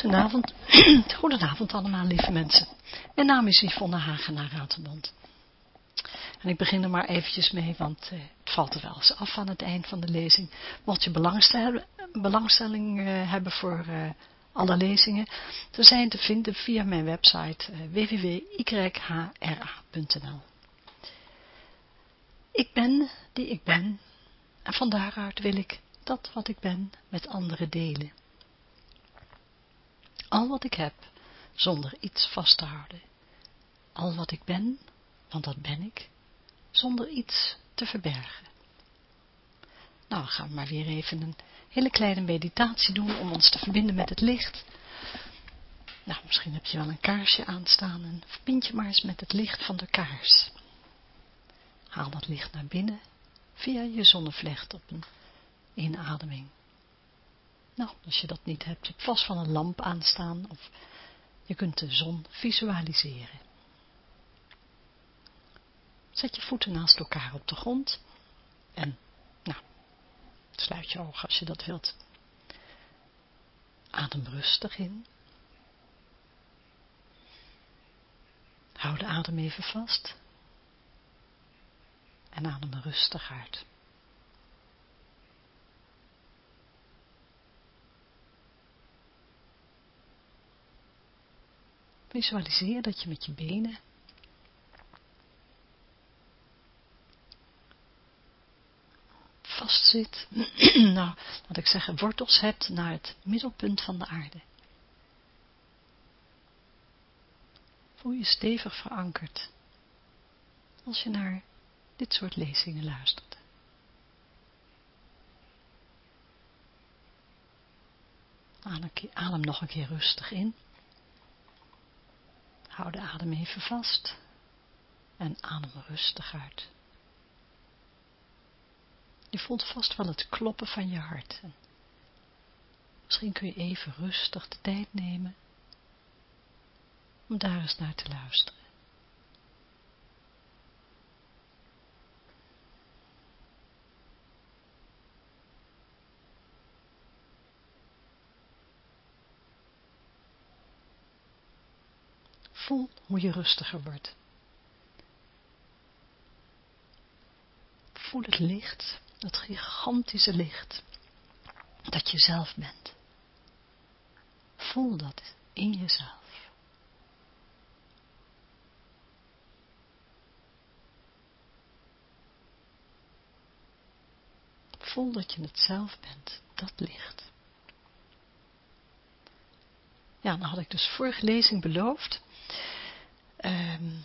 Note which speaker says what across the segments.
Speaker 1: Goedenavond, goedenavond allemaal lieve mensen. Mijn naam is Yvonne Hagenaar Raterbond. En ik begin er maar eventjes mee, want uh, het valt er wel eens af aan het eind van de lezing. Mocht je belangstelling, uh, hebben voor uh, alle lezingen, ze zijn te vinden via mijn website www.yhra.nl Ik ben die ik ben en van daaruit wil ik dat wat ik ben met anderen delen al wat ik heb, zonder iets vast te houden. Al wat ik ben, want dat ben ik, zonder iets te verbergen. Nou, gaan we maar weer even een hele kleine meditatie doen om ons te verbinden met het licht. Nou, misschien heb je wel een kaarsje aanstaan en verbind je maar eens met het licht van de kaars. Haal dat licht naar binnen via je zonnevlecht op een inademing. Nou, als je dat niet hebt, je hebt vast van een lamp aanstaan of je kunt de zon visualiseren. Zet je voeten naast elkaar op de grond en, nou, sluit je ogen als je dat wilt. Adem rustig in. Hou de adem even vast. En adem rustig uit. Visualiseer dat je met je benen vastzit, nou, laat ik zeggen, wortels hebt naar het middelpunt van de aarde. Voel je stevig verankerd als je naar dit soort lezingen luistert. Adem nog een keer rustig in. Hou de adem even vast en adem rustig uit. Je voelt vast wel het kloppen van je hart. misschien kun je even rustig de tijd nemen om daar eens naar te luisteren. Voel hoe je rustiger wordt. Voel het licht, dat gigantische licht, dat je zelf bent. Voel dat in jezelf. Voel dat je het zelf bent, dat licht. Ja, dan had ik dus vorige lezing beloofd um,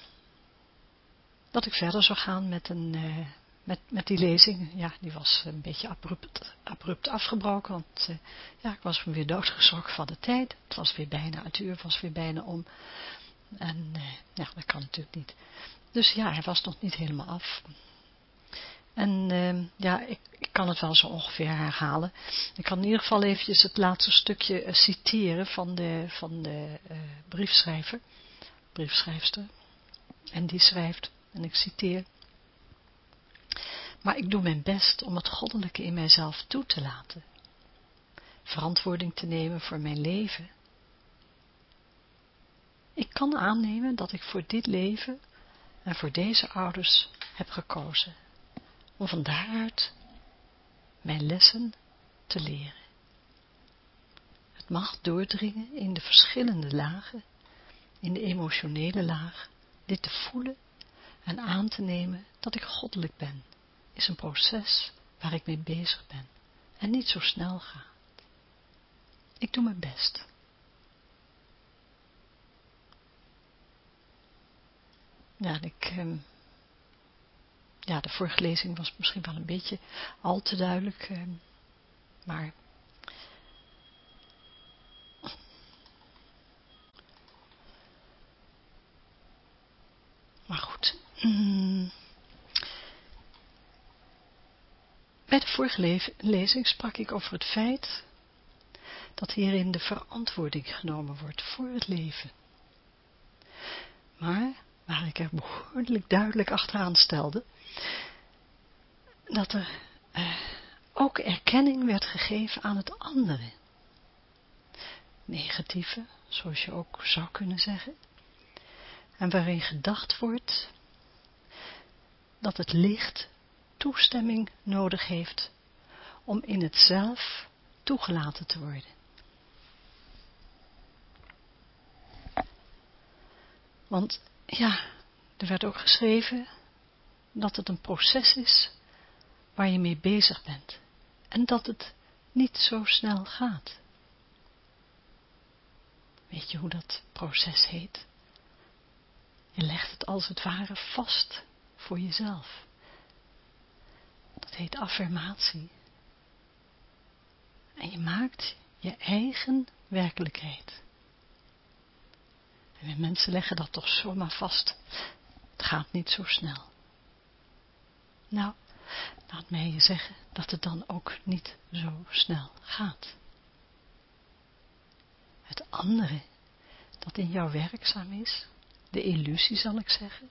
Speaker 1: dat ik verder zou gaan met, een, uh, met, met die lezing. Ja, die was een beetje abrupt, abrupt afgebroken, want uh, ja, ik was weer doodgeschrokken van de tijd. Het was weer bijna, het uur was weer bijna om. En uh, ja, dat kan natuurlijk niet. Dus ja, hij was nog niet helemaal af. En uh, ja, ik, ik, kan het wel zo ongeveer herhalen. Ik kan in ieder geval eventjes het laatste stukje citeren van de, van de briefschrijver briefschrijfster. En die schrijft, en ik citeer, maar ik doe mijn best om het goddelijke in mijzelf toe te laten. Verantwoording te nemen voor mijn leven. Ik kan aannemen dat ik voor dit leven en voor deze ouders heb gekozen, om van daaruit mijn lessen te leren. Het mag doordringen in de verschillende lagen in de emotionele laag, dit te voelen en aan te nemen dat ik goddelijk ben, is een proces waar ik mee bezig ben en niet zo snel gaat. Ik doe mijn best. Ja, ik, ehm, ja, de vorige lezing was misschien wel een beetje al te duidelijk, ehm, maar Maar goed. Mm. Bij de vorige lezing sprak ik over het feit dat hierin de verantwoording genomen wordt voor het leven. Maar, waar ik er behoorlijk duidelijk achteraan stelde, dat er eh, ook erkenning werd gegeven aan het andere. negatieve, zoals je ook zou kunnen zeggen. En waarin gedacht wordt dat het licht toestemming nodig heeft om in het zelf toegelaten te worden. Want ja, er werd ook geschreven dat het een proces is waar je mee bezig bent en dat het niet zo snel gaat. Weet je hoe dat proces heet? Je legt het als het ware vast voor jezelf. Dat heet affirmatie. En je maakt je eigen werkelijkheid. En mensen leggen dat toch zomaar vast. Het gaat niet zo snel. Nou, laat mij je zeggen dat het dan ook niet zo snel gaat. Het andere dat in jou werkzaam is, de illusie zal ik zeggen,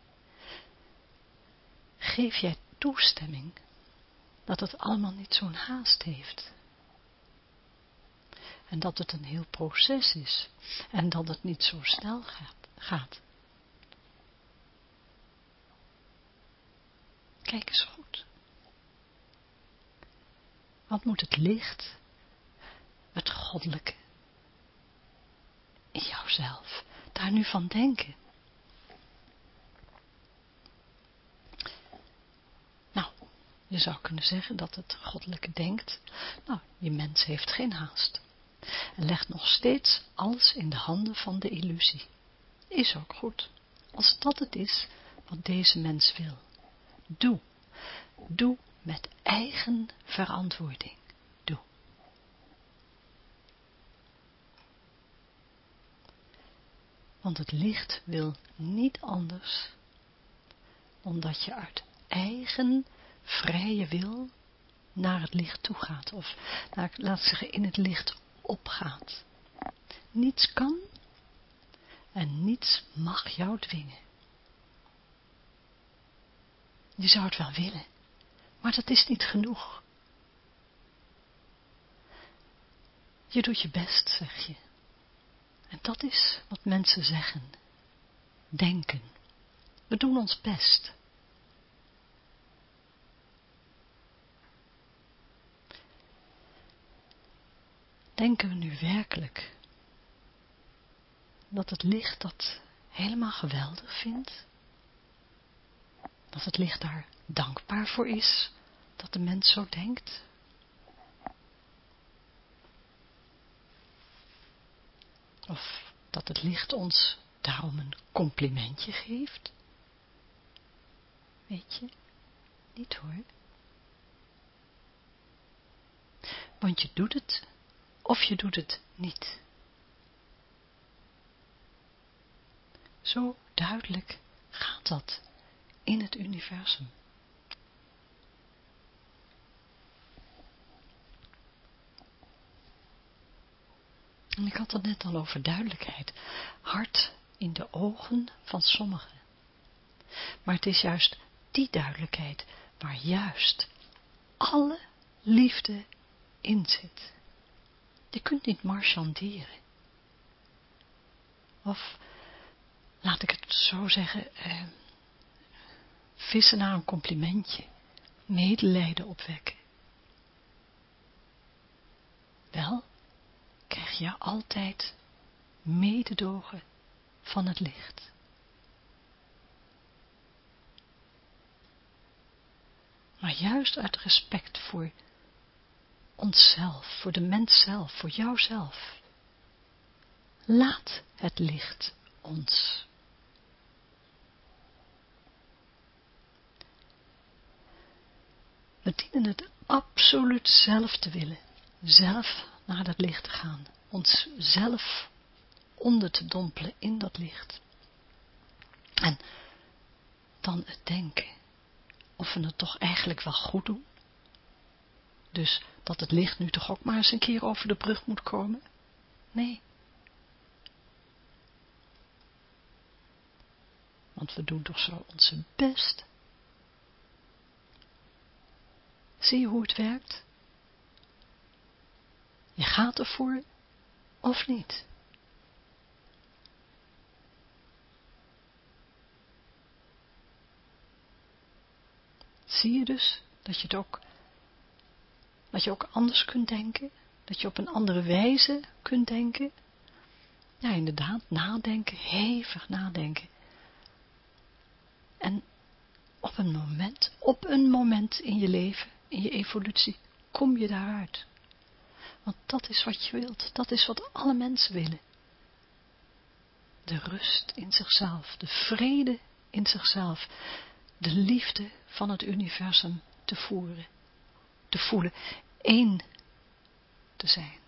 Speaker 1: geef jij toestemming dat het allemaal niet zo'n haast heeft. En dat het een heel proces is en dat het niet zo snel gaat. Kijk eens goed. Wat moet het licht, het goddelijke, in jouzelf, daar nu van denken? Nou, je zou kunnen zeggen dat het goddelijke denkt, nou, die mens heeft geen haast. En legt nog steeds alles in de handen van de illusie. Is ook goed, als dat het is wat deze mens wil. Doe, doe met eigen verantwoording. Doe. Want het licht wil niet anders, omdat je uit eigen vrije wil naar het licht toe gaat, of laat zeggen, in het licht opgaat. Niets kan en niets mag jou dwingen. Je zou het wel willen, maar dat is niet genoeg. Je doet je best, zeg je. En dat is wat mensen zeggen. Denken. We doen ons best. Denken we nu werkelijk dat het licht dat helemaal geweldig vindt? Dat het licht daar dankbaar voor is, dat de mens zo denkt? Of dat het licht ons daarom een complimentje geeft? Weet je, niet hoor. Want je doet het of je doet het niet. Zo duidelijk gaat dat in het universum. En ik had het net al over duidelijkheid. Hart in de ogen van sommigen. Maar het is juist die duidelijkheid waar juist alle liefde in zit. Je kunt niet marchanderen. Of, laat ik het zo zeggen, eh, vissen naar een complimentje, medelijden opwekken. Wel, krijg je altijd mededogen van het licht. Maar juist uit respect voor onszelf, voor de mens zelf, voor jouzelf. Laat het licht ons. We dienen het absoluut zelf te willen, zelf naar dat licht te gaan, ons zelf onder te dompelen in dat licht. En dan het denken, of we het toch eigenlijk wel goed doen. Dus dat het licht nu toch ook maar eens een keer over de brug moet komen? Nee. Want we doen toch zo onze best. Zie je hoe het werkt? Je gaat ervoor of niet? Zie je dus dat je het ook, dat je ook anders kunt denken, dat je op een andere wijze kunt denken? Ja, inderdaad, nadenken, hevig nadenken. En op een moment, op een moment in je leven, in je evolutie, kom je daaruit. Want dat is wat je wilt, dat is wat alle mensen willen. De rust in zichzelf, de vrede in zichzelf, de liefde van het universum te voeren, te voelen, één te zijn.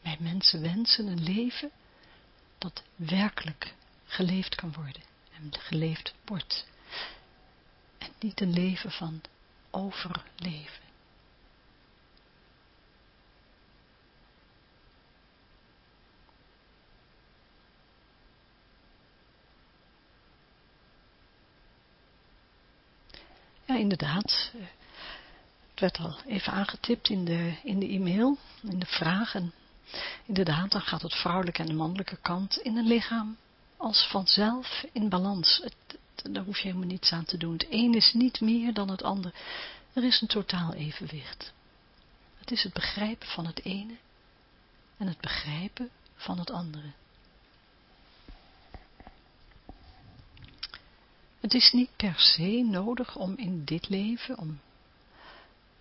Speaker 1: Wij mensen wensen een leven dat werkelijk geleefd kan worden en geleefd wordt. En niet een leven van overleven. Ja, inderdaad. Het werd al even aangetipt in de, in de e-mail, in de vragen. Inderdaad, dan gaat het vrouwelijke en de mannelijke kant in een lichaam als vanzelf in balans. Het, daar hoef je helemaal niets aan te doen. Het een is niet meer dan het ander. Er is een totaal evenwicht. Het is het begrijpen van het ene en het begrijpen van het andere. Het is niet per se nodig om in dit leven, om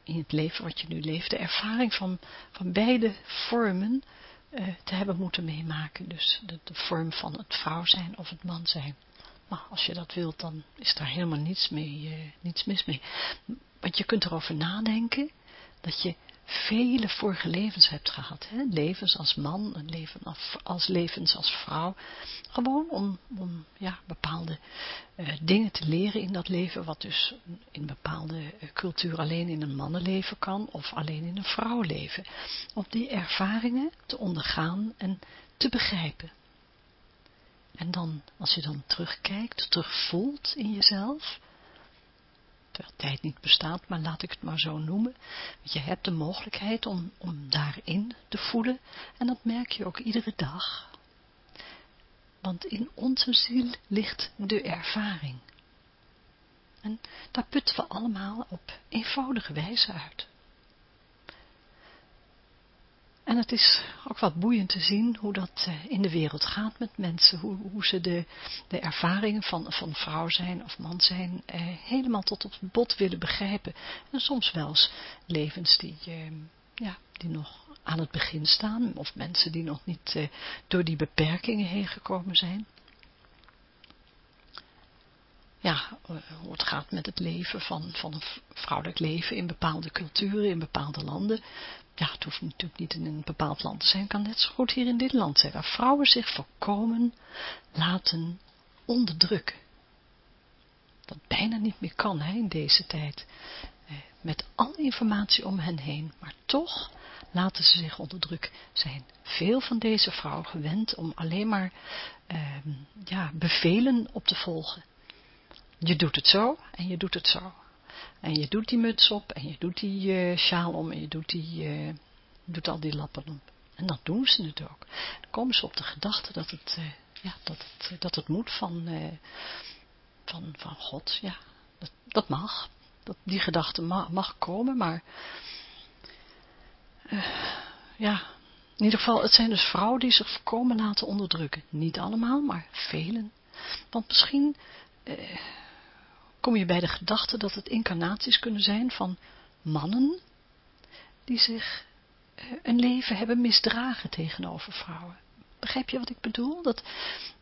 Speaker 1: in het leven wat je nu leeft, de ervaring van, van beide vormen uh, te hebben moeten meemaken. Dus de, vorm van het vrouw zijn of het man zijn. Maar als je dat wilt, dan is daar helemaal niets, mee, uh, niets mis mee. Want je kunt erover nadenken dat je vele vorige levens hebt gehad. Hè? Levens als man, een leven als, als levens als vrouw. Gewoon om, ja, bepaalde uh, dingen te leren in dat leven, wat dus in bepaalde uh, cultuur alleen in een mannenleven kan, of alleen in een vrouwenleven. Om die ervaringen te ondergaan en te begrijpen. En dan, als je dan terugkijkt, terugvoelt in jezelf, tijd niet bestaat, maar laat ik het maar zo noemen. Je hebt de mogelijkheid om, om daarin te voelen en dat merk je ook iedere dag. Want in onze ziel ligt de ervaring. En daar putten we allemaal op eenvoudige wijze uit. En het is ook wat boeiend te zien hoe dat eh, in de wereld gaat met mensen. Hoe, hoe ze de, de ervaringen van, van vrouw zijn of man zijn eh, helemaal tot op het bot willen begrijpen. En soms wel eens levens die, eh, ja, die nog aan het begin staan. Of mensen die nog niet eh, door die beperkingen heen gekomen zijn. Ja, eh, hoe het gaat met het leven van, van een vrouwelijk leven in bepaalde culturen, in bepaalde landen ja, het hoeft natuurlijk niet in een bepaald land te zijn, kan net zo goed hier in dit land zijn, waar vrouwen zich volkomen laten onderdrukken. Wat bijna niet meer kan hè, in deze tijd, eh, met alle informatie om hen heen, maar toch laten ze zich onderdrukken. Zijn veel van deze vrouwen gewend om alleen maar eh, ja, bevelen op te volgen. Je doet het zo en je doet het zo. En je doet die muts op en je doet die uh, sjaal om en je doet, die, uh, doet al die lappen om. En dan doen ze het ook. Dan komen ze op de gedachte dat het, uh, ja, dat het, dat het moet van, van, van God. Ja, dat, dat mag. Dat, die gedachte mag, mag komen, maar ja, in ieder geval, het zijn dus vrouwen die zich voorkomen laten onderdrukken. Niet allemaal, maar velen. Want misschien kom je bij de gedachte dat het incarnaties kunnen zijn van mannen die zich eh, een leven hebben misdragen tegenover vrouwen. Begrijp je wat ik bedoel? Dat,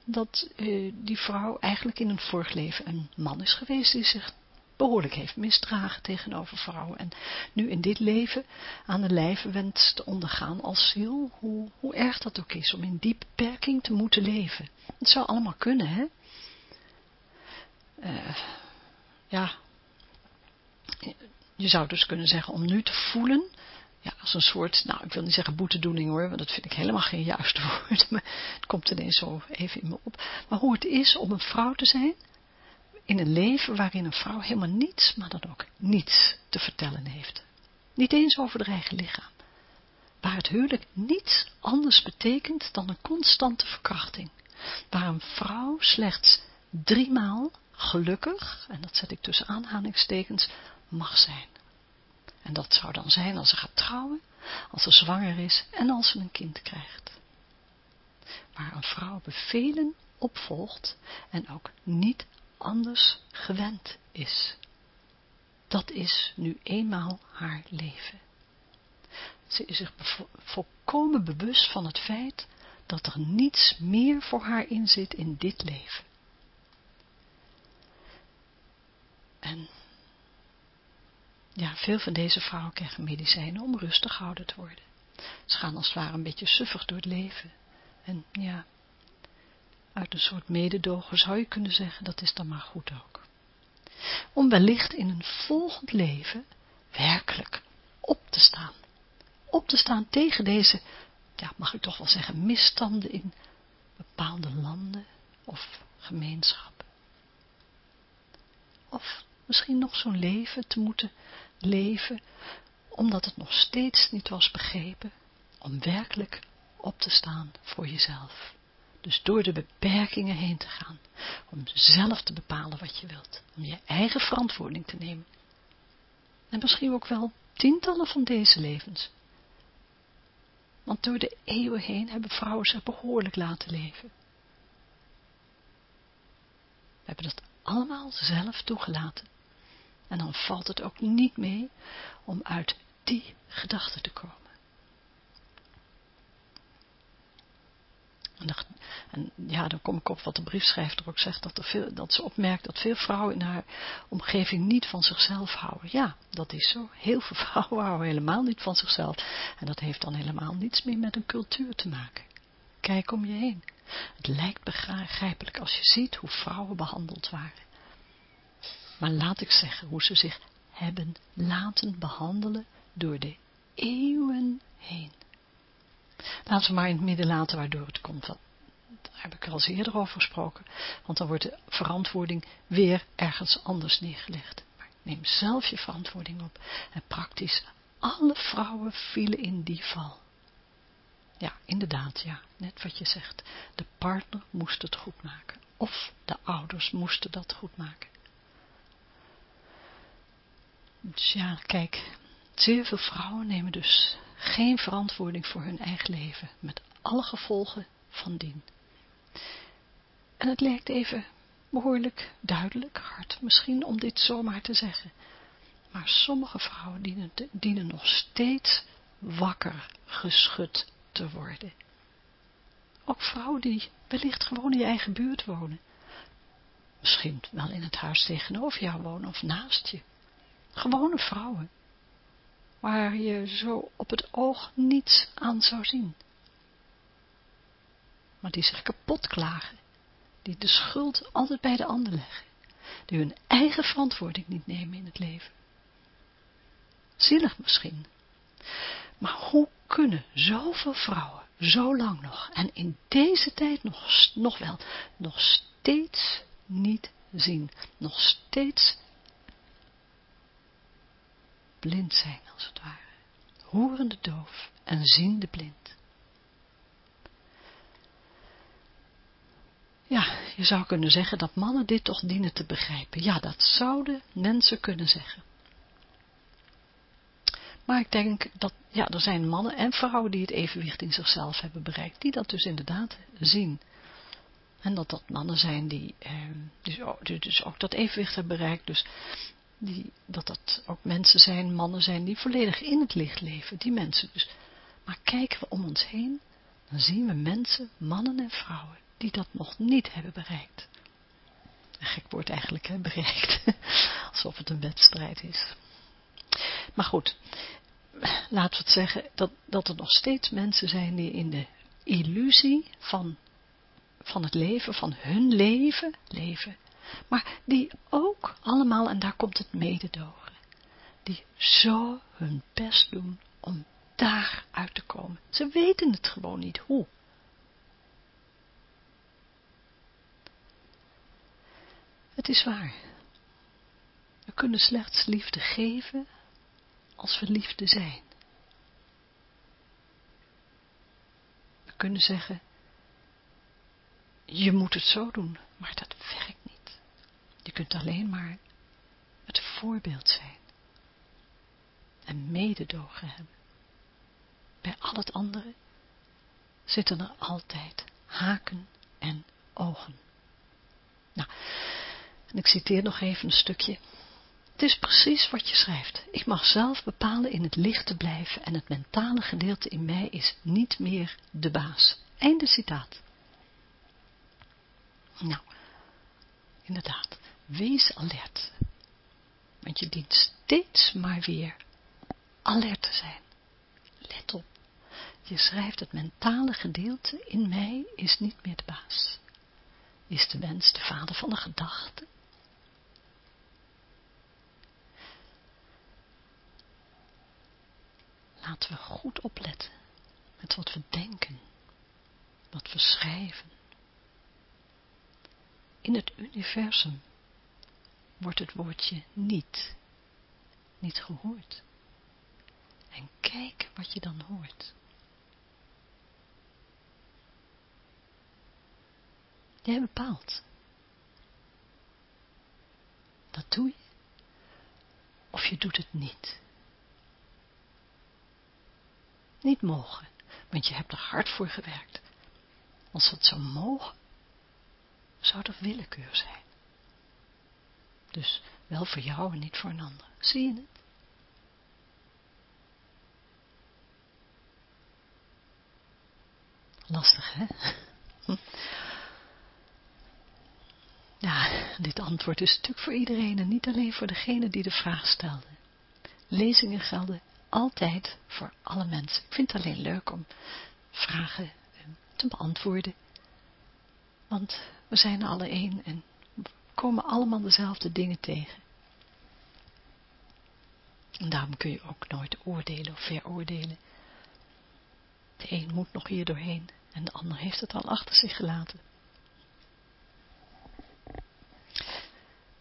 Speaker 1: dat uh, die vrouw eigenlijk in een vorig leven een man is geweest die zich behoorlijk heeft misdragen tegenover vrouwen. En nu in dit leven aan de lijve wenst te ondergaan als ziel, hoe, hoe erg dat ook is om in die beperking te moeten leven. Het zou allemaal kunnen, hè? Uh, ja, je zou dus kunnen zeggen om nu te voelen, ja, als een soort, nou ik wil niet zeggen boetedoening hoor, want dat vind ik helemaal geen juiste woord, maar het komt ineens zo even in me op. Maar hoe het is om een vrouw te zijn, in een leven waarin een vrouw helemaal niets, maar dan ook niets te vertellen heeft. niet eens over haar eigen lichaam, waar het huwelijk niets anders betekent dan een constante verkrachting, waar een vrouw slechts driemaal gelukkig, en dat zet ik tussen aanhalingstekens, mag zijn. En dat zou dan zijn als ze gaat trouwen, als ze zwanger is en als ze een kind krijgt. Waar een vrouw bevelen opvolgt en ook niet anders gewend is. Dat is nu eenmaal haar leven. Ze is zich volkomen bewust van het feit dat er niets meer voor haar in zit in dit leven. En ja, veel van deze vrouwen krijgen medicijnen om rustig gehouden te worden. Ze gaan als het ware een beetje suffig door het leven. En ja, uit een soort mededogen zou je kunnen zeggen, dat is dan maar goed ook. Om wellicht in een volgend leven werkelijk op te staan. Op te staan tegen deze, ja, mag ik toch wel zeggen, misstanden in bepaalde landen of gemeenschappen. Of misschien nog zo'n leven te moeten leven, omdat het nog steeds niet was begrepen, om werkelijk op te staan voor jezelf. Dus door de beperkingen heen te gaan, om zelf te bepalen wat je wilt, om je eigen verantwoording te nemen. En misschien ook wel tientallen van deze levens. Want door de eeuwen heen hebben vrouwen zich behoorlijk laten leven. We hebben dat allemaal zelf toegelaten. En dan valt het ook niet mee om uit die gedachte te komen. En, ja, dan kom ik op wat de briefschrijver ook zegt, dat, er veel, dat ze opmerkt dat veel vrouwen in haar omgeving niet van zichzelf houden. Ja, dat is zo. Heel veel vrouwen houden helemaal niet van zichzelf. En dat heeft dan helemaal niets meer met een cultuur te maken. Kijk om je heen. Het lijkt begrijpelijk als je ziet hoe vrouwen behandeld waren. Maar laat ik zeggen hoe ze zich hebben laten behandelen door de eeuwen heen. Laten we maar in het midden laten waardoor het komt. daar heb ik al eens eerder over gesproken. Want dan wordt de verantwoording weer ergens anders neergelegd. Maar neem zelf je verantwoording op. En praktisch alle vrouwen vielen in die val. Ja, inderdaad, ja. Net wat je zegt. De partner moest het goed maken. Of de ouders moesten dat goed maken. Dus ja, kijk, zeer veel vrouwen nemen dus geen verantwoording voor hun eigen leven, met alle gevolgen van dien. En het lijkt even behoorlijk duidelijk, hard misschien om dit zomaar te zeggen, maar sommige vrouwen dienen, dienen nog steeds wakker geschud te worden. Ook vrouwen die wellicht gewoon in je eigen buurt wonen. Misschien wel in het huis tegenover jou wonen of naast je. Gewone vrouwen. Waar je zo op het oog niets aan zou zien. Maar die zich kapot klagen. Die de schuld altijd bij de ander leggen. Die hun eigen verantwoording niet nemen in het leven. Zielig misschien. Maar hoe kunnen zoveel vrouwen zo lang nog en in deze tijd nog, nog wel, nog steeds niet zien, nog steeds blind zijn als het ware. Horende doof en ziende blind. Ja, je zou kunnen zeggen dat mannen dit toch dienen te begrijpen. Ja, dat zouden mensen kunnen zeggen. Maar ik denk dat, ja, er zijn mannen en vrouwen die het evenwicht in zichzelf hebben bereikt, die dat dus inderdaad zien. En dat dat mannen zijn die eh, dus, ook, dus ook dat evenwicht hebben bereikt, dus die, dat dat ook mensen zijn, mannen zijn, die volledig in het licht leven, die mensen dus. Maar kijken we om ons heen, dan zien we mensen, mannen en vrouwen, die dat nog niet hebben bereikt. Een gek woord eigenlijk, hè, bereikt. Alsof het een wedstrijd is. Maar goed, laten we het zeggen, dat, dat er nog steeds mensen zijn die in de illusie van, van het leven, van hun leven, leven, maar die ook allemaal, en daar komt het mededogen, die zo hun best doen om daar uit te komen. Ze weten het gewoon niet hoe. Het is waar. We kunnen slechts liefde geven als we liefde zijn. We kunnen zeggen, je moet het zo doen, maar dat werkt. Je kunt alleen maar het voorbeeld zijn en mededogen hebben. Bij al het andere zitten er altijd haken en ogen. Nou, en ik citeer nog even een stukje. Het is precies wat je schrijft. Ik mag zelf bepalen in het licht te blijven en het mentale gedeelte in mij is niet meer de baas. Einde citaat. Nou, inderdaad, wees alert. Want je dient steeds maar weer alert te zijn. Let op. Je schrijft het mentale gedeelte in mij is niet meer de baas. Is de wens de vader van de gedachte? Laten we goed opletten met wat we denken, wat we schrijven. In het universum wordt het woordje niet, niet gehoord. En kijk wat je dan hoort. Jij bepaalt. Dat doe je. Of je doet het niet. Niet mogen, want je hebt er hard voor gewerkt. Als het zou mogen, zou er willekeur zijn. Dus wel voor jou en niet voor een ander. Zie je het? Lastig, hè? Ja, dit antwoord is natuurlijk voor iedereen en niet alleen voor degene die de vraag stelde. Lezingen gelden altijd voor alle mensen. Ik vind het alleen leuk om vragen eh, te beantwoorden. Want we zijn alle één en komen allemaal dezelfde dingen tegen. En daarom kun je ook nooit oordelen of veroordelen. De een moet nog hier doorheen en de ander heeft het al achter zich gelaten.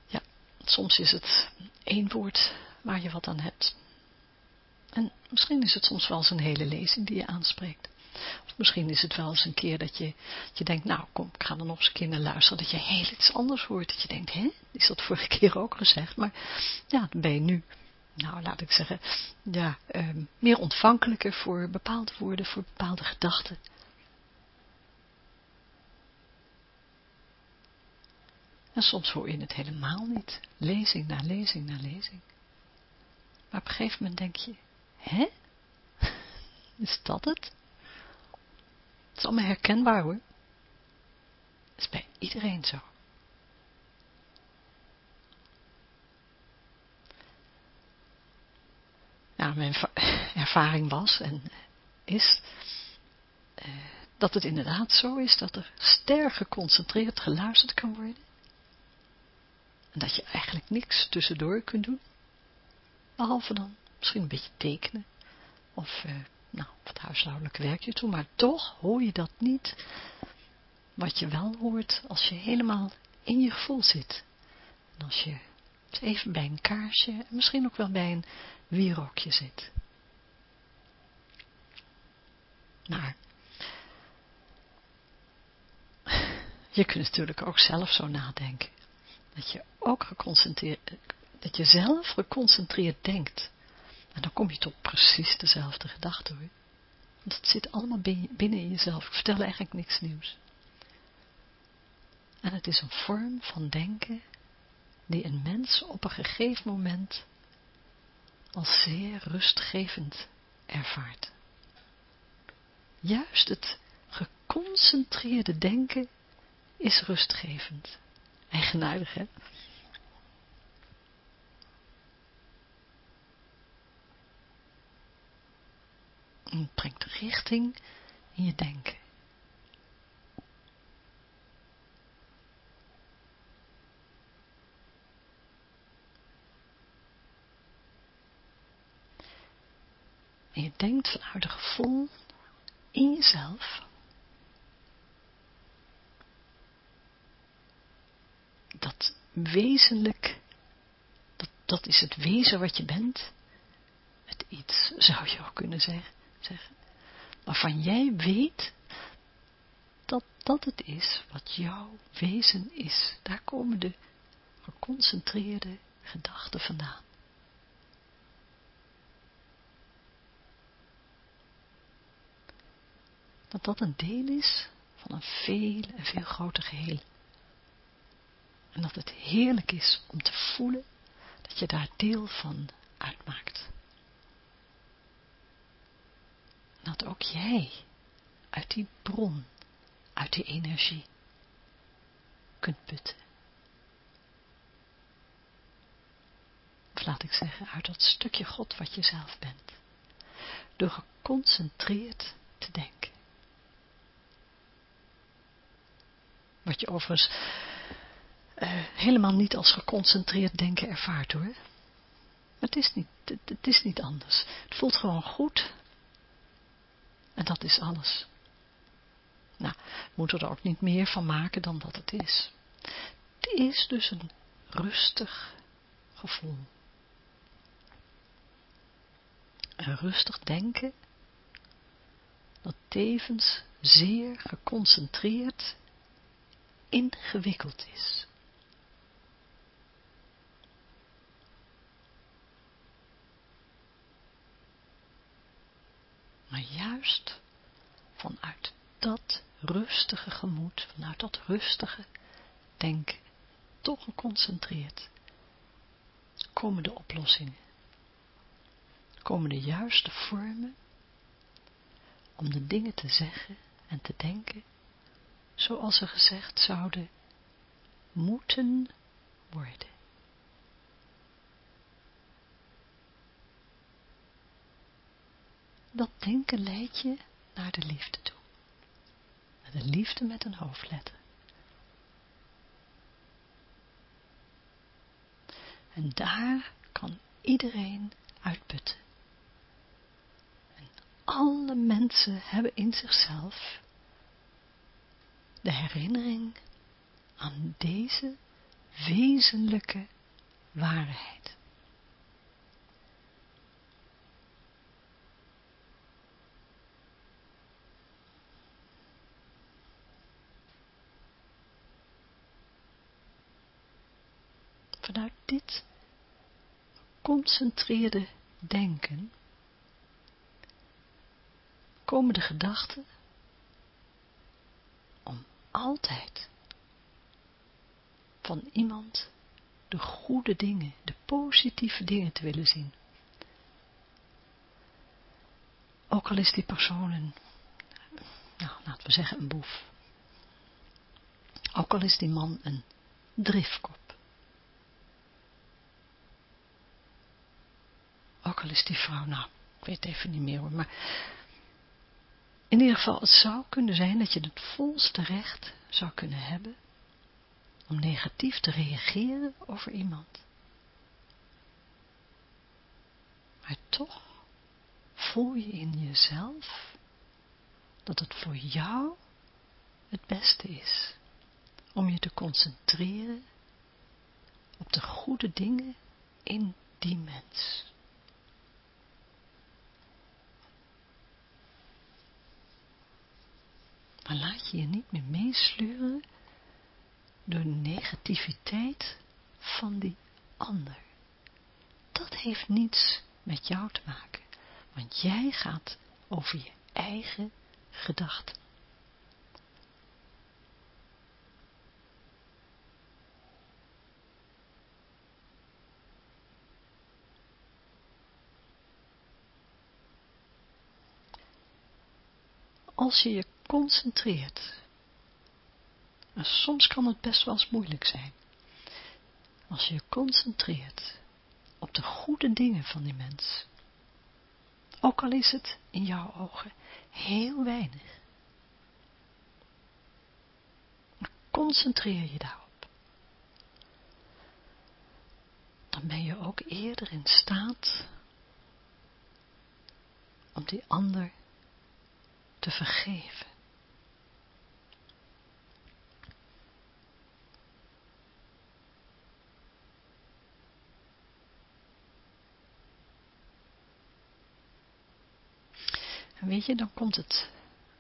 Speaker 1: Ja, soms is het één woord waar je wat aan hebt. En misschien is het soms wel eens een hele lezing die je aanspreekt. Of misschien is het wel eens een keer dat je, dat je denkt, nou kom, ik ga dan op eens een naar luisteren, dat je heel iets anders hoort. Dat je denkt, hè, is dat vorige keer ook gezegd? Maar ja, dan ben je nu, nou laat ik zeggen, ja, ehm, meer ontvankelijker voor bepaalde woorden, voor bepaalde gedachten. En soms hoor je het helemaal niet. Lezing na lezing na lezing. Maar op een gegeven moment denk je, hè? Is dat het? Is allemaal herkenbaar hoor. Dat is bij iedereen zo. Nou, mijn ervaring was en is eh, dat het inderdaad zo is dat er sterk geconcentreerd geluisterd kan worden en dat je eigenlijk niks tussendoor kunt doen. Behalve dan misschien een beetje tekenen. Of uh, nou, wat huishoudelijke werkje toe. Maar toch hoor je dat niet. Wat je wel hoort als je helemaal in je gevoel zit. En als je even bij een kaarsje en misschien ook wel bij een wierokje zit. Maar je kunt natuurlijk ook zelf zo nadenken dat je ook geconcentreerd, dat je zelf geconcentreerd denkt. En dan kom je tot precies dezelfde gedachte hoor. Want het zit allemaal binnen in jezelf. Ik vertel eigenlijk niks nieuws. En het is een vorm van denken die een mens op een gegeven moment als zeer rustgevend ervaart. Juist het geconcentreerde denken is rustgevend. Eigenaardig, hè? Het brengt richting in je denken. En je denkt vanuit een gevoel in jezelf. Dat wezenlijk, dat, dat is het wezen wat je bent, het iets, zou je ook kunnen zeggen, Waarvan jij weet dat dat het is wat jouw wezen is. Daar komen de geconcentreerde gedachten vandaan. Dat dat een deel is van een veel en veel groter geheel. En dat het heerlijk is om te voelen dat je daar deel van uitmaakt. Dat ook jij uit die bron, uit die energie kunt putten. Of laat ik zeggen, uit dat stukje God wat je zelf bent. Door geconcentreerd te denken. Wat je overigens uh, helemaal niet als geconcentreerd denken ervaart hoor. Het is, niet, het is niet anders. Het voelt gewoon goed. En dat is alles. Nou, moet er ook niet meer van maken dan dat het is. Het is dus een rustig gevoel. Een rustig denken, dat tevens zeer geconcentreerd ingewikkeld is. Maar juist vanuit dat rustige gemoed, vanuit dat rustige denken, toch geconcentreerd, komen de oplossingen. Komen de juiste vormen om de dingen te zeggen en te denken zoals ze gezegd zouden moeten worden. Dat denken leidt je naar de liefde toe. De liefde met een hoofdletter. En daar kan iedereen uitputten. En alle mensen hebben in zichzelf de herinnering aan deze wezenlijke waarheid. Vanuit dit geconcentreerde denken komen de gedachten altijd van iemand de goede dingen, de positieve dingen te willen zien. Ook al is die persoon een, nou, laten we zeggen een boef. Ook al is die man een driftkop. Al is die vrouw, nou, ik weet even niet meer hoor, maar in ieder geval, het zou kunnen zijn dat je het volste recht zou kunnen hebben om negatief te reageren over iemand. Maar toch voel je in jezelf dat het voor jou het beste is om je te concentreren op de goede dingen in die mens. Maar laat je je niet meer meesleuren door de negativiteit van die ander. Dat heeft niets met jou te maken, want jij gaat over je eigen gedachten. Als je je concentreert. En soms kan het best wel eens moeilijk zijn. Als je je concentreert op de goede dingen van die mens. Ook al is het in jouw ogen heel weinig. concentreer je daarop. Dan ben je ook eerder in staat om die ander te vergeven. En dan komt het,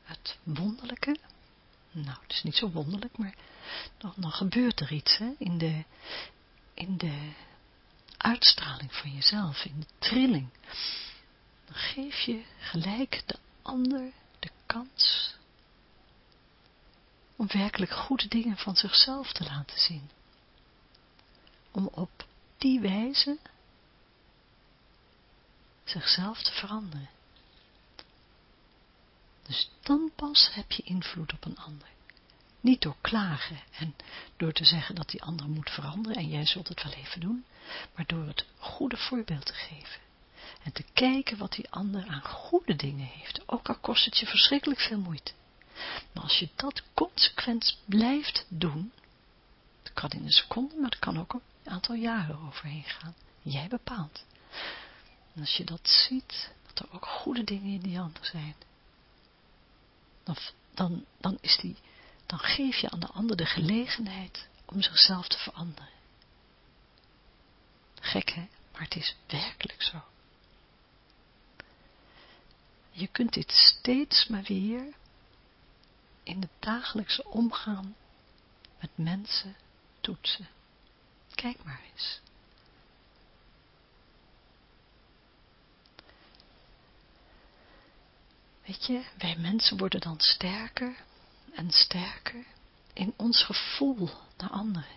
Speaker 1: het wonderlijke. Nou, het is niet zo wonderlijk, maar dan, dan gebeurt er iets hè, in, de, in de uitstraling van jezelf, in de trilling. Dan geef je gelijk de ander de kans om werkelijk goede dingen van zichzelf te laten zien. Om op die wijze zichzelf te veranderen. Dus dan pas heb je invloed op een ander. Niet door klagen en door te zeggen dat die ander moet veranderen en jij zult het wel even doen, maar door het goede voorbeeld te geven. En te kijken wat die ander aan goede dingen heeft, ook al kost het je verschrikkelijk veel moeite. Maar als je dat consequent blijft doen, dat kan in een seconde, maar dat kan ook een aantal jaren overheen gaan. Jij bepaalt. En als je dat ziet, dat er ook goede dingen in die ander zijn, dan, dan, is die, dan geef je aan de ander de gelegenheid om zichzelf te veranderen. Gek hè, maar het is werkelijk zo. Je kunt dit steeds maar weer in de dagelijkse omgaan met mensen toetsen. Kijk maar eens. Weet je, wij mensen worden dan sterker en sterker in ons gevoel naar anderen.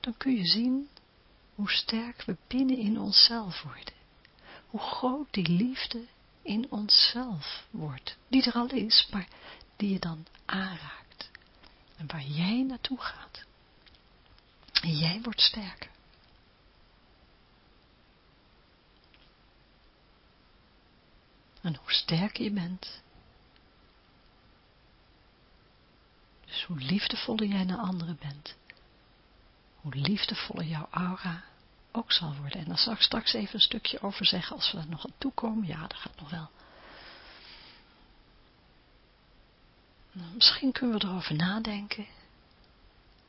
Speaker 1: Dan kun je zien hoe sterk we binnen in onszelf worden. Hoe groot die liefde in onszelf wordt. Die er al is, maar die je dan aanraakt. En waar jij naartoe gaat. En jij wordt sterker. En hoe sterker je bent, dus hoe liefdevoller jij naar anderen bent, hoe liefdevoller jouw aura ook zal worden. En daar zal ik straks even een stukje over zeggen als we daar nog aan toekomen. Ja, dat gaat nog wel. Nou, misschien kunnen we erover nadenken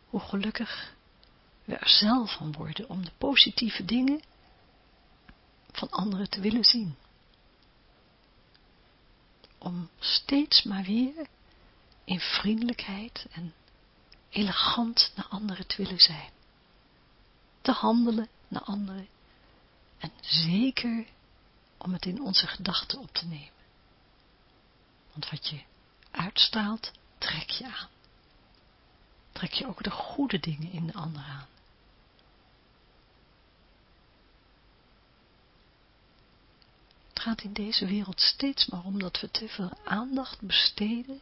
Speaker 1: hoe gelukkig we er zelf van worden om de positieve dingen van anderen te willen zien om steeds maar weer in vriendelijkheid en elegant naar anderen te willen zijn. Te handelen naar anderen en zeker om het in onze gedachten op te nemen. Want wat je uitstraalt, trek je aan. Trek je ook de goede dingen in de ander aan. Gaat in deze wereld steeds maar om dat we te veel aandacht besteden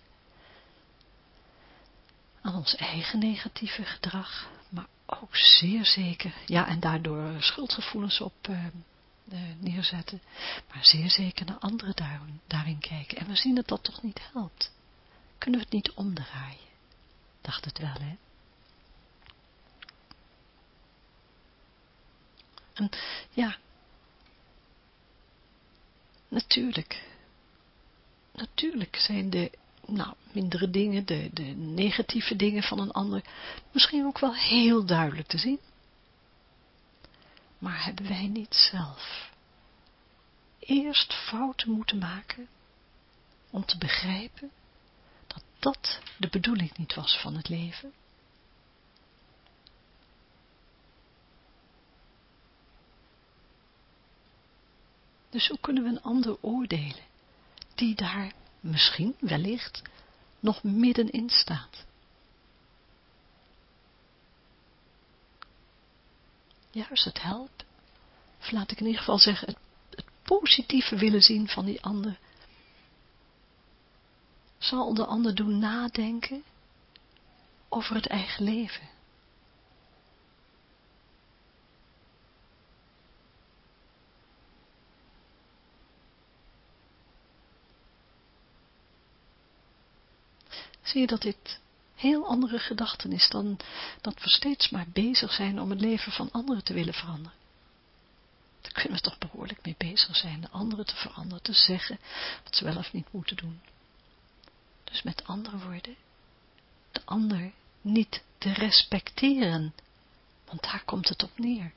Speaker 1: aan ons eigen negatieve gedrag, maar ook zeer zeker, ja en daardoor schuldgevoelens op uh, neerzetten, maar zeer zeker naar anderen daarin kijken. En we zien dat dat toch niet helpt. Kunnen we het niet omdraaien? Dacht het wel, hè? En ja, Natuurlijk. Natuurlijk zijn de nou, mindere dingen, de, de negatieve dingen van een ander, misschien ook wel heel duidelijk te zien. Maar hebben wij niet zelf eerst fouten moeten maken om te begrijpen dat dat de bedoeling niet was van het leven? Dus hoe kunnen we een ander oordelen, die daar misschien, wellicht, nog middenin staat? Juist het helpt, of laat ik in ieder geval zeggen, het, het positieve willen zien van die ander, zal de ander doen nadenken over het eigen leven. Zie je dat dit heel andere gedachten is dan dat we steeds maar bezig zijn om het leven van anderen te willen veranderen. Daar kunnen we toch behoorlijk mee bezig zijn, de anderen te veranderen, te zeggen wat ze wel of niet moeten doen. Dus met andere woorden, de ander niet te respecteren, want daar komt het op neer.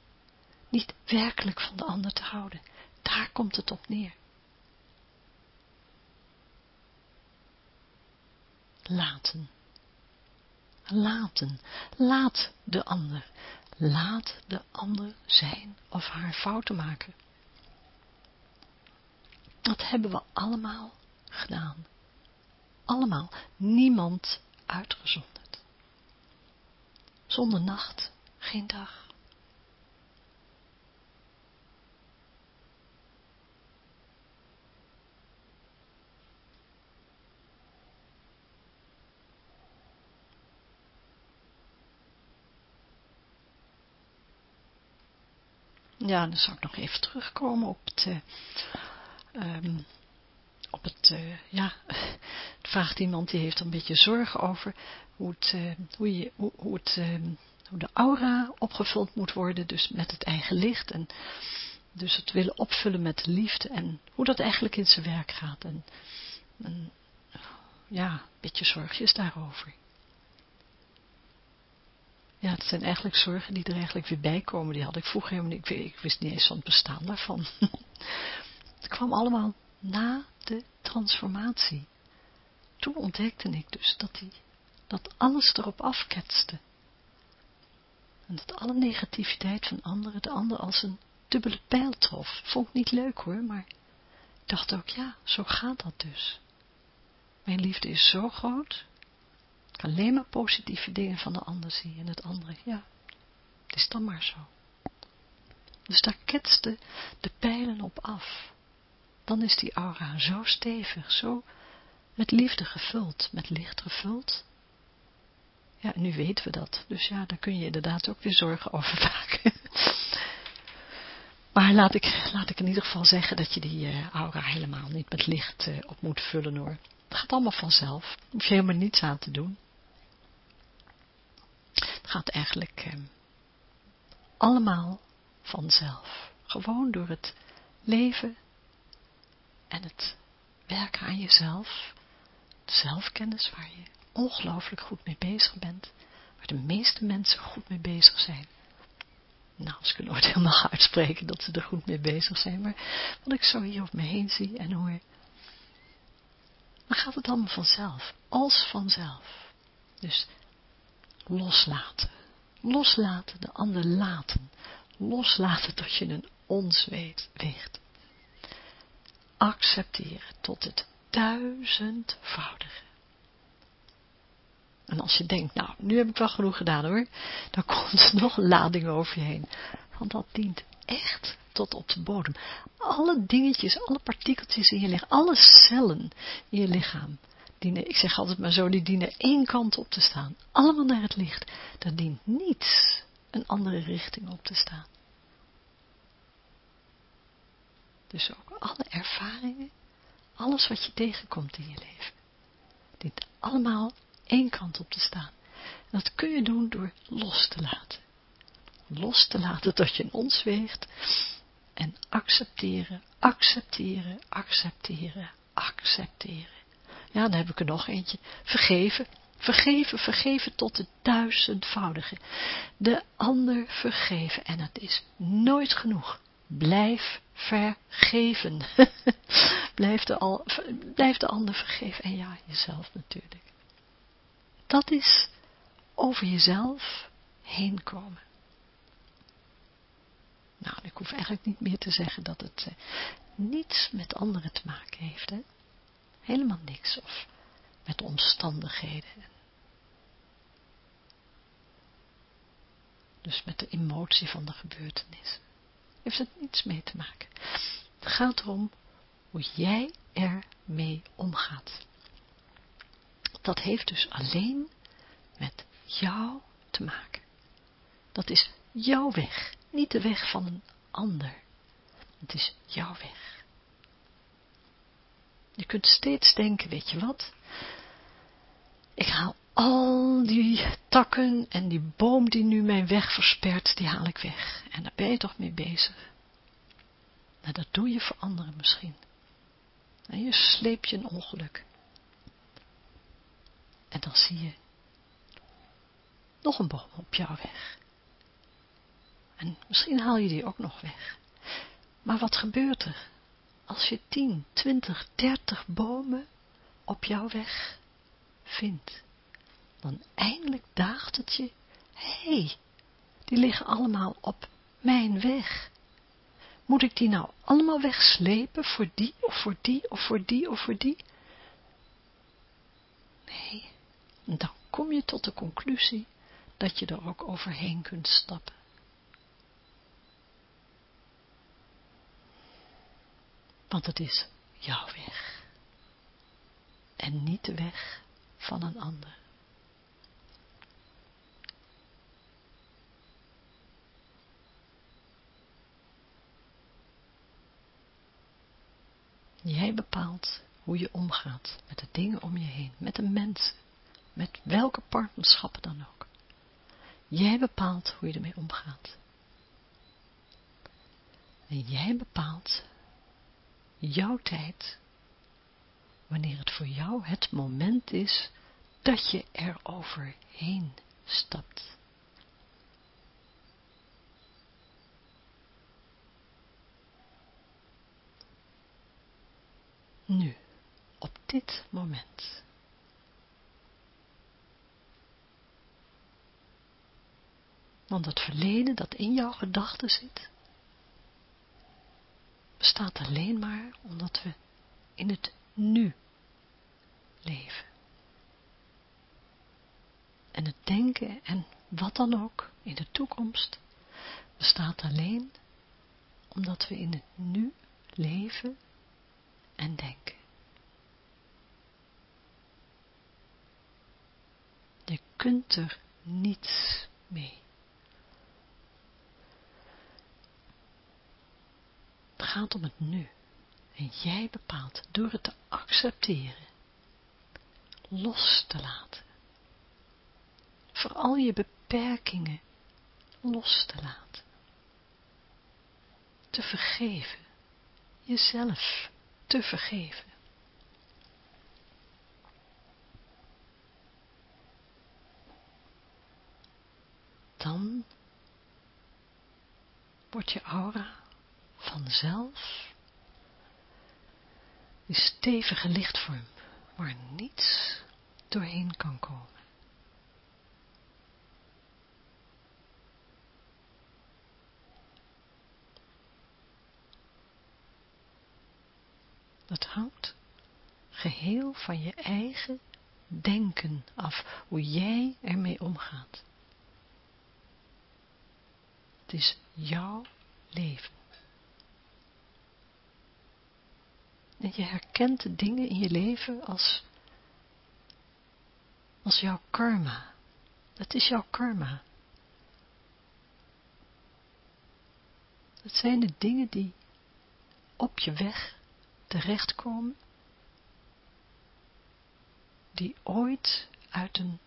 Speaker 1: Niet werkelijk van de ander te houden, Daar komt het op neer. Laten. Laten. Laat de ander. Laat de ander zijn of haar fouten maken. Dat hebben we allemaal gedaan. Allemaal. Niemand uitgezonderd. Zonder nacht, geen dag. Ja, dan zal ik nog even terugkomen op het, uh, op het, uh, ja, het vraagt iemand die heeft een beetje zorgen over hoe, het, uh, hoe, je, hoe, het, ehm, hoe de aura opgevuld moet worden, dus met het eigen licht en dus het willen opvullen met de liefde en hoe dat eigenlijk in zijn werk gaat en, en ja, een beetje zorgjes daarover. Ja, het zijn eigenlijk zorgen die er eigenlijk weer bij komen. Die had ik vroeger helemaal niet, ik, wist niet eens van het bestaan daarvan. het kwam allemaal na de transformatie. Toen ontdekte ik dus dat, die, dat alles erop afketste. En dat alle negativiteit van anderen de ander als een dubbele pijl trof. Vond ik niet leuk hoor, maar ik dacht ook, ja, zo gaat dat dus. Mijn liefde is zo groot, alleen maar positieve dingen van de ander zie en het andere, ja, het is dan maar zo. Dus daar ketste de pijlen op af. Dan is die aura zo stevig, zo met liefde gevuld, met licht gevuld. Ja, nu weten we dat. Dus ja, daar kun je inderdaad ook weer zorgen over maken. Maar laat ik, laat ik in ieder geval zeggen dat je die uh, aura helemaal niet met licht uh, op moet vullen hoor. Het gaat allemaal vanzelf. Daar hoef je helemaal niets aan te doen. Gaat eigenlijk eh, allemaal vanzelf. Gewoon door het leven en het werken aan jezelf. De zelfkennis waar je ongelooflijk goed mee bezig bent. Waar de meeste mensen goed mee bezig zijn. Nou, ze kunnen nooit helemaal uitspreken dat ze er goed mee bezig zijn. Maar wat ik zo hier op me heen zie en hoor. Dan gaat het allemaal vanzelf. Als vanzelf. Dus loslaten. Loslaten, de ander laten. Loslaten tot je een ons weet, weegt. Accepteren tot het duizendvoudige. En als je denkt, nou, nu heb ik wel genoeg gedaan hoor, dan komt nog lading over je heen. Want dat dient echt tot op de bodem. Alle dingetjes, alle partikeltjes in je lichaam, alle cellen in je lichaam, ik zeg altijd maar zo, die dienen één kant op te staan. Allemaal naar het licht. Daar dient niets een andere richting op te staan. Dus ook alle ervaringen, alles wat je tegenkomt in je leven, dient allemaal één kant op te staan. En dat kun je doen door los te laten. Los te laten tot je in ons weegt en accepteren, accepteren, accepteren, accepteren. Ja, dan heb ik er nog eentje. Vergeven, vergeven, vergeven tot het duizendvoudige. De ander vergeven. En het is nooit genoeg. Blijf vergeven. blijf, de al, blijf de ander vergeven. En ja, jezelf natuurlijk. Dat is over jezelf heen komen. Nou, ik hoef eigenlijk niet meer te zeggen dat het eh, niets met anderen te maken heeft, hè helemaal niks, of met omstandigheden. Dus met de emotie van de gebeurtenis. Heeft het niets mee te maken. Het gaat erom hoe jij ermee omgaat. Dat heeft dus alleen met jou te maken. Dat is jouw weg, niet de weg van een ander. Het is jouw weg. Je kunt steeds denken, weet je wat? Ik haal al die takken en die boom die nu mijn weg verspert, die haal ik weg. En daar ben je toch mee bezig. Nou, dat doe je voor anderen misschien. En je sleep je een ongeluk. En dan zie je nog een boom op jouw weg. En misschien haal je die ook nog weg. Maar wat gebeurt er als je 10, 20, 30 bomen op jouw weg vindt? Dan eindelijk daagt het je, hé, hey, die liggen allemaal op mijn weg. Moet ik die nou allemaal wegslepen voor die of voor die of voor die of voor die? Nee, dan kom je tot de conclusie dat je er ook overheen kunt stappen. Want het is jouw weg. En niet de weg van een ander. Jij bepaalt hoe je omgaat met de dingen om je heen, met de mensen, met welke partnerschappen dan ook. Jij bepaalt hoe je ermee omgaat. En jij bepaalt jouw tijd, wanneer het voor jou het moment is dat je er overheen stapt. Nu, op dit moment. Want het verleden dat in jouw gedachten zit, bestaat alleen maar omdat we in het nu leven. En het denken en wat dan ook in de toekomst bestaat alleen omdat we in het nu leven en denken. Je kunt er niets mee. Het gaat om het nu. En jij bepaalt door het te accepteren, los te laten, vooral je beperkingen los te laten, te vergeven, jezelf te vergeven. Dan wordt je aura vanzelf die stevige lichtvorm waar niets doorheen kan komen. Dat hangt geheel van je eigen denken af, hoe jij ermee omgaat. Het is jouw leven. En je herkent dingen in je leven als, als jouw karma. Het is jouw karma. Het zijn de dingen die op je weg terechtkomen, die ooit uit een,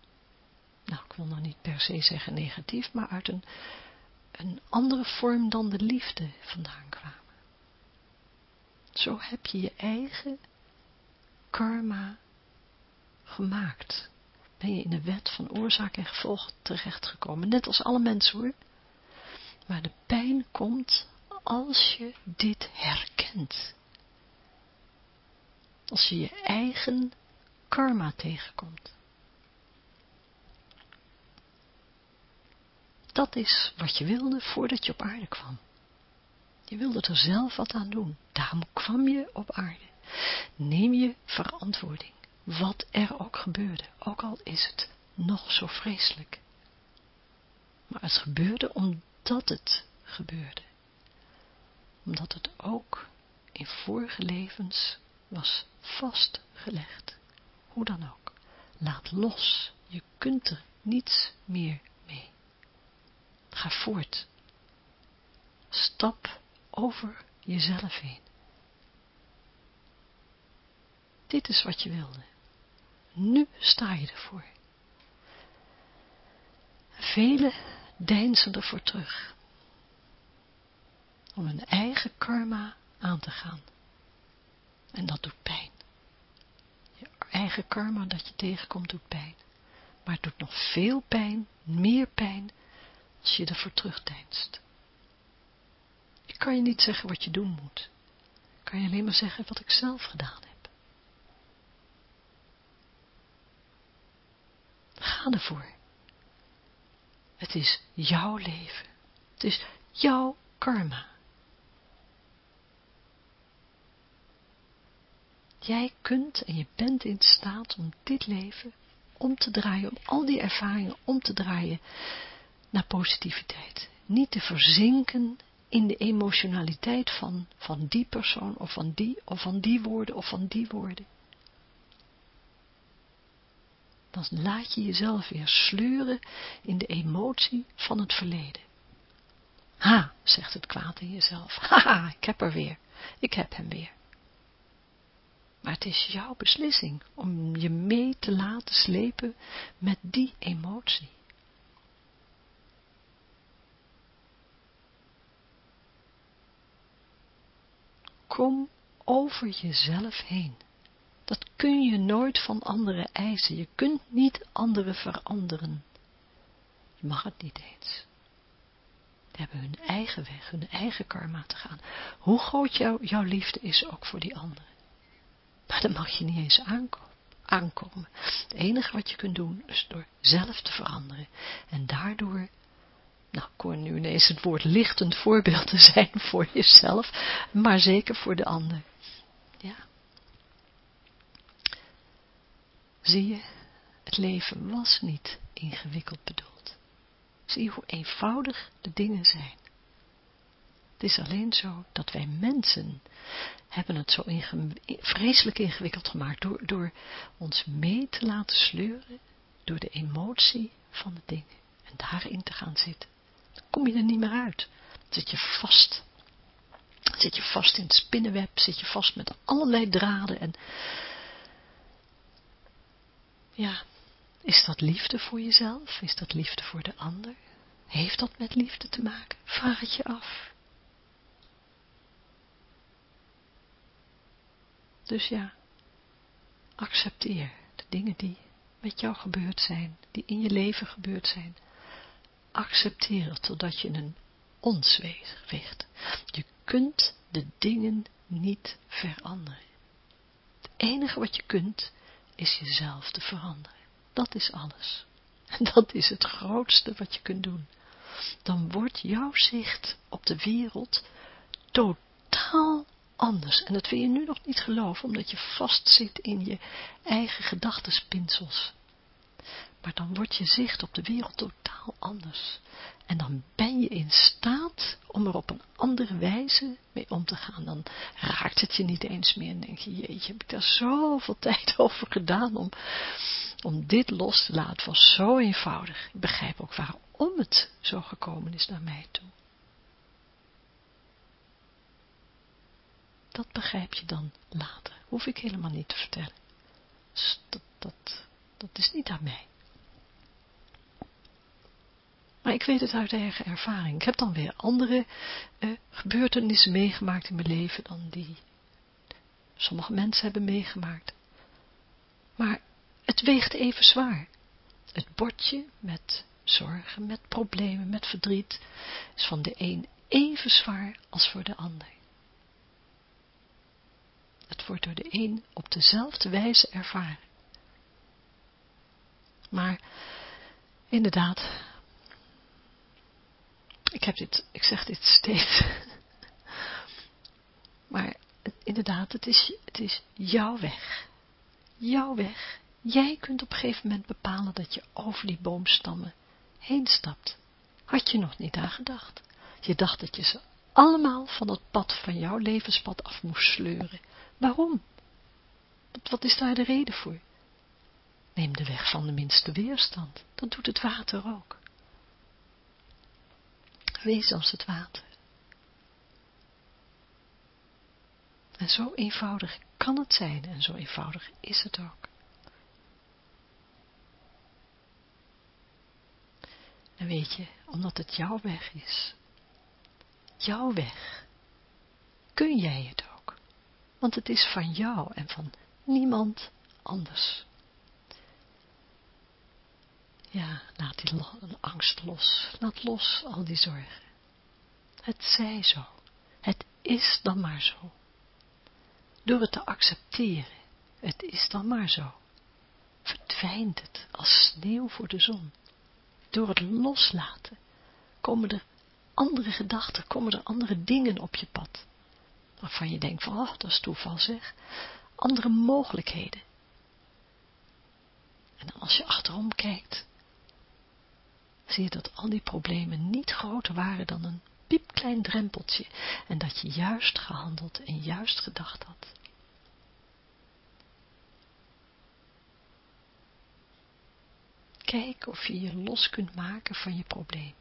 Speaker 1: nou ik wil nog niet per se zeggen negatief, maar uit een, een andere vorm dan de liefde vandaan kwamen. Zo heb je je eigen karma gemaakt. Ben je in de wet van oorzaak en gevolg terechtgekomen. Net als alle mensen hoor. Maar de pijn komt als je dit herkent. Als je je eigen karma tegenkomt. Dat is wat je wilde voordat je op aarde kwam. Je wilde er zelf wat aan doen. Daarom kwam je op aarde. Neem je verantwoording. Wat er ook gebeurde. Ook al is het nog zo vreselijk. Maar het gebeurde omdat het gebeurde. Omdat het ook in vorige levens was vastgelegd. Hoe dan ook. Laat los. Je kunt er niets meer mee. Ga voort. Stap over jezelf heen. Dit is wat je wilde. Nu sta je ervoor. Velen deinzen ervoor terug. Om hun eigen karma aan te gaan. En dat doet pijn. Je eigen karma dat je tegenkomt doet pijn. Maar het doet nog veel pijn, meer pijn, als je ervoor terugdeinst kan je niet zeggen wat je doen moet. Kan je alleen maar zeggen wat ik zelf gedaan heb. Ga ervoor. Het is jouw leven. Het is jouw karma. Jij kunt en je bent in staat om dit leven om te draaien, om al die ervaringen om te draaien naar positiviteit. Niet te verzinken in de emotionaliteit van, van die persoon, of van die, of van die woorden, of van die woorden. Dan laat je jezelf weer sleuren in de emotie van het verleden. Ha, zegt het kwaad in jezelf. Haha, ik heb er weer. Ik heb hem weer. Maar het is jouw beslissing om je mee te laten slepen met die emotie. Kom over jezelf heen. Dat kun je nooit van anderen eisen. Je kunt niet anderen veranderen. Je mag het niet eens. Die hebben hun eigen weg, hun eigen karma te gaan. Hoe groot jouw liefde is ook voor die anderen. Maar dan mag je niet eens aankomen. Het enige wat je kunt doen is door zelf te veranderen. En daardoor, nou nu ineens het woord lichtend voorbeeld te zijn voor jezelf, maar zeker voor de ander. Ja. Zie je, het leven was niet ingewikkeld bedoeld. Zie hoe eenvoudig de dingen zijn. Het is alleen zo dat wij mensen hebben het zo vreselijk ingewikkeld gemaakt door, door ons mee te laten sleuren door de emotie van de dingen en daarin te gaan zitten. Kom je er niet meer uit. Zit je vast. Zit je vast in het spinnenweb, zit je vast met allerlei draden en ja, is dat liefde voor jezelf? Is dat liefde voor de ander? Heeft dat met liefde te maken? Vraag het je af. Dus ja, accepteer de dingen die met jou gebeurd zijn, die in je leven gebeurd zijn. Accepteer het totdat je een ons weegt. Je kunt de dingen niet veranderen. Het enige wat je kunt, is jezelf te veranderen. Dat is alles. Dat is het grootste wat je kunt doen. Dan wordt jouw zicht op de wereld totaal anders. En dat wil je nu nog niet geloven, omdat je vastzit in je eigen gedachtenspinsels. Maar dan wordt je zicht op de wereld totaal anders. En dan ben je in staat om er op een andere wijze mee om te gaan. Dan raakt het je niet eens meer en denk je, jeetje, heb ik daar zoveel tijd over gedaan om, om dit los te laten. Het was zo eenvoudig. Ik begrijp ook waarom het zo gekomen is naar mij toe. dat begrijp je dan later. Hoef ik helemaal niet te vertellen. Dus dat, dat, dat is niet aan mij. Maar ik weet het uit eigen ervaring. Ik heb dan weer andere eh, gebeurtenissen meegemaakt in mijn leven dan die sommige mensen hebben meegemaakt. Maar het weegt even zwaar. Het bordje met zorgen, met problemen, met verdriet is van de een even zwaar als voor de ander. Het wordt door de een op dezelfde wijze ervaren. Maar inderdaad, ik heb dit, ik zeg dit steeds. Maar inderdaad, het is, het is jouw weg. Jouw weg. Jij kunt op een gegeven moment bepalen dat je over die boomstammen heen stapt. Had je nog niet aan gedacht. Je dacht dat je ze allemaal van het pad van jouw levenspad af moest sleuren. Waarom? Wat is daar de reden voor? Neem de weg van de minste weerstand. Dat doet het water ook. Wees als het water. En zo eenvoudig kan het zijn en zo eenvoudig is het ook. En weet je, omdat het jouw weg is, jouw weg, kun jij het ook want het is van jou en van niemand anders. Ja, laat die angst los, laat los al die zorgen. Het zij zo, is dan maar zo. Door het te accepteren, het is dan maar zo, verdwijnt het als sneeuw voor de zon. Door het loslaten komen er andere gedachten, komen er andere dingen op je pad. Waarvan je denkt van, oh, dat is toeval zeg. Andere mogelijkheden. En als je achterom kijkt, zie dat al die problemen niet groter waren dan een piepklein drempeltje en dat je juist gehandeld en juist gedacht had. Kijk of je je los kunt maken van je probleem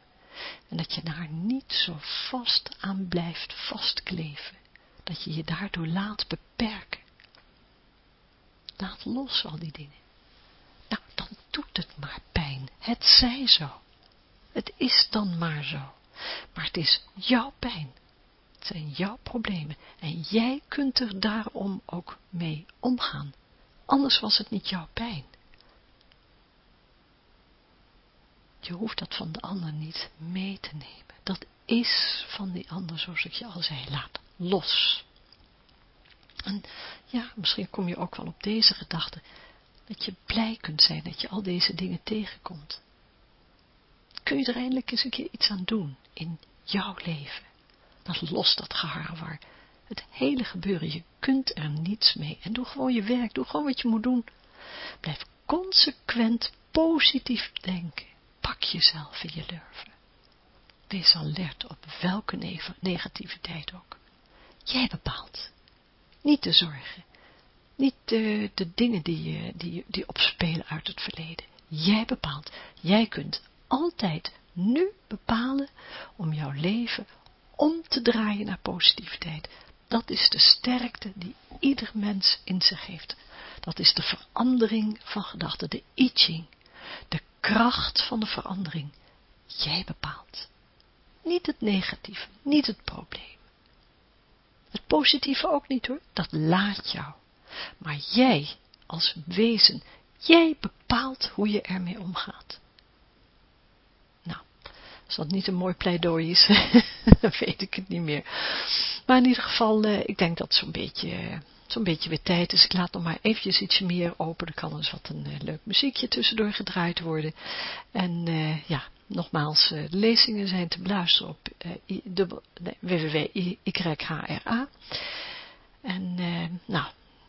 Speaker 1: en dat je daar niet zo vast aan blijft vastkleven, dat je je daardoor laat beperken. Laat los al die dingen. Nou, dan doet het maar pijn. Het zij zo. Het is dan maar zo. Maar het is jouw pijn. Het zijn jouw problemen. En jij kunt er daarom ook mee omgaan. Anders was het niet jouw pijn. Je hoeft dat van de ander niet mee te nemen. Dat is van die ander, zoals ik je al zei, laat los. En ja, misschien kom je ook wel op deze gedachte, dat je blij kunt zijn dat je al deze dingen tegenkomt. Kun je er eindelijk eens een keer iets aan doen in jouw leven. Dat los dat geharrewar. Het hele gebeuren, je kunt er niets mee. En doe gewoon je werk, doe gewoon wat je moet doen. Blijf consequent positief denken. Pak jezelf in je lurven. Wees alert op welke negativiteit ook. Jij bepaalt. Niet de zorgen. Niet de, de dingen die, die, die opspelen uit het verleden. Jij bepaalt. Jij kunt altijd nu bepalen om jouw leven om te draaien naar positiviteit. Dat is de sterkte die ieder mens in zich heeft. Dat is de verandering van gedachten, de I Ching. De kracht van de verandering. Jij bepaalt. Niet het negatieve, niet het probleem. Het positieve ook niet hoor, dat laat jou. Maar jij als wezen, jij bepaalt hoe je ermee omgaat. Als dat niet een mooi pleidooi is, weet ik het niet meer. Maar in ieder geval, eh, ik denk dat zo'n beetje, zo'n beetje weer tijd is. Ik laat nog maar eventjes ietsje meer open. Er kan eens wat een uh, leuk muziekje tussendoor gedraaid worden. En uh, ja, nogmaals, de lezingen zijn te beluisteren op www.yhra. En nou,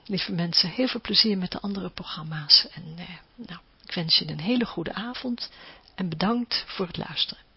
Speaker 1: lieve mensen, heel veel plezier met de andere programma's. En nou, ik wens je een hele goede avond en bedankt voor het luisteren.